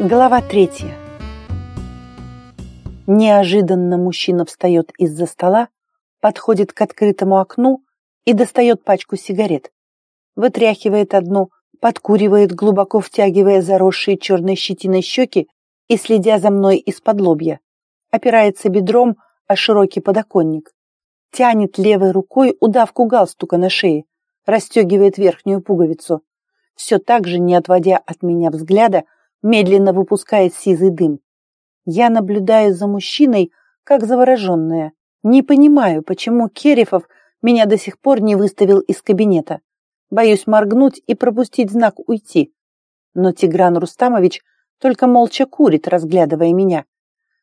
Глава третья. Неожиданно мужчина встает из-за стола, подходит к открытому окну и достает пачку сигарет. Вытряхивает одну, подкуривает, глубоко втягивая заросшие черной щетиной щеки и следя за мной из-под лобья. Опирается бедром о широкий подоконник. Тянет левой рукой удавку галстука на шее, расстегивает верхнюю пуговицу. Все так же, не отводя от меня взгляда, медленно выпускает сизый дым. Я наблюдаю за мужчиной, как завороженная. Не понимаю, почему Керифов меня до сих пор не выставил из кабинета. Боюсь моргнуть и пропустить знак уйти. Но Тигран Рустамович только молча курит, разглядывая меня.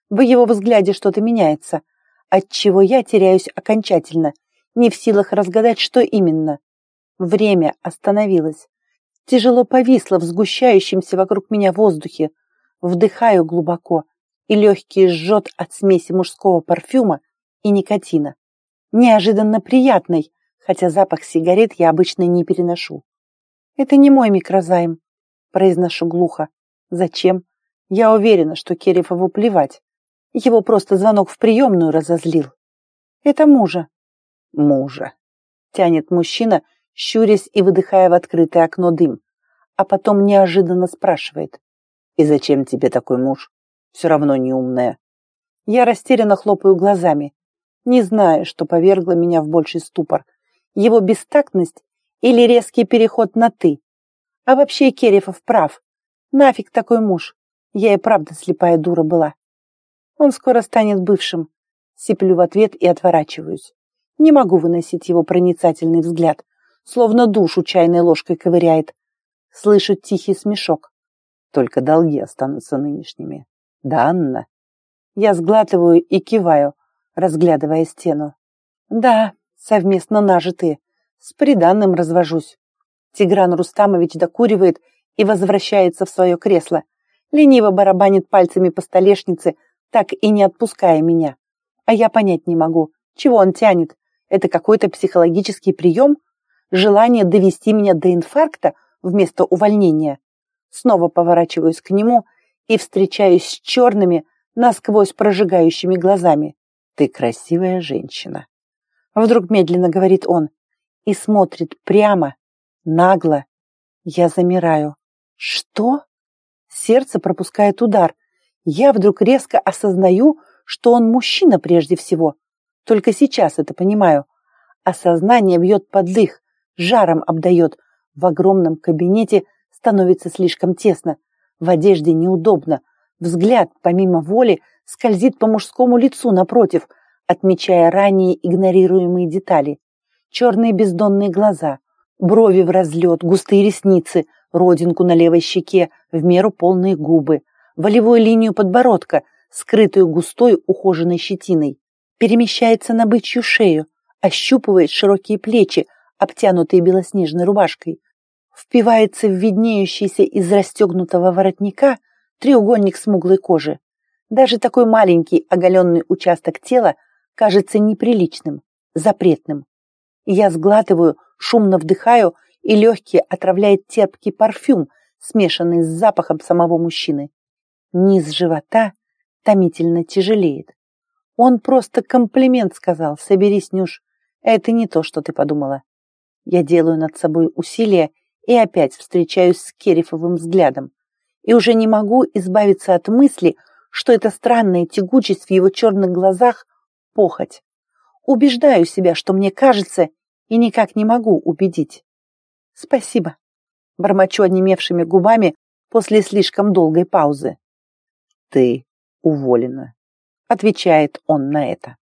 В его взгляде что-то меняется, отчего я теряюсь окончательно, не в силах разгадать, что именно. Время остановилось тяжело повисла в сгущающемся вокруг меня воздухе. Вдыхаю глубоко, и легкий жжет от смеси мужского парфюма и никотина. Неожиданно приятный, хотя запах сигарет я обычно не переношу. «Это не мой микрозайм», — произношу глухо. «Зачем? Я уверена, что Керефову плевать. Его просто звонок в приемную разозлил. Это мужа». «Мужа», — тянет мужчина, — щурясь и выдыхая в открытое окно дым, а потом неожиданно спрашивает. «И зачем тебе такой муж? Все равно не умная». Я растерянно хлопаю глазами, не зная, что повергло меня в больший ступор. Его бестактность или резкий переход на «ты». А вообще Керефов прав. Нафиг такой муж. Я и правда слепая дура была. Он скоро станет бывшим. Сиплю в ответ и отворачиваюсь. Не могу выносить его проницательный взгляд словно душу чайной ложкой ковыряет. Слышу тихий смешок. Только долги останутся нынешними. Да, Анна? Я сглатываю и киваю, разглядывая стену. Да, совместно нажитые. С приданным развожусь. Тигран Рустамович докуривает и возвращается в свое кресло. Лениво барабанит пальцами по столешнице, так и не отпуская меня. А я понять не могу, чего он тянет. Это какой-то психологический прием? Желание довести меня до инфаркта вместо увольнения. Снова поворачиваюсь к нему и встречаюсь с черными, насквозь прожигающими глазами. «Ты красивая женщина», — вдруг медленно говорит он и смотрит прямо, нагло. Я замираю. «Что?» Сердце пропускает удар. Я вдруг резко осознаю, что он мужчина прежде всего. Только сейчас это понимаю. Осознание бьет под дых, жаром обдает. В огромном кабинете становится слишком тесно. В одежде неудобно. Взгляд, помимо воли, скользит по мужскому лицу напротив, отмечая ранее игнорируемые детали. Черные бездонные глаза, брови в разлет, густые ресницы, родинку на левой щеке, в меру полные губы, волевую линию подбородка, скрытую густой ухоженной щетиной. Перемещается на бычью шею, ощупывает широкие плечи, обтянутый белоснежной рубашкой, впивается в виднеющийся из расстегнутого воротника треугольник смуглой кожи. Даже такой маленький оголенный участок тела кажется неприличным, запретным. Я сглатываю, шумно вдыхаю, и легкий отравляет терпкий парфюм, смешанный с запахом самого мужчины. Низ живота томительно тяжелеет. Он просто комплимент сказал, соберись, Нюш. Это не то, что ты подумала. Я делаю над собой усилие и опять встречаюсь с Керифовым взглядом. И уже не могу избавиться от мысли, что эта странная тягучесть в его черных глазах – похоть. Убеждаю себя, что мне кажется, и никак не могу убедить. Спасибо. Бормочу онемевшими губами после слишком долгой паузы. Ты уволена, отвечает он на это.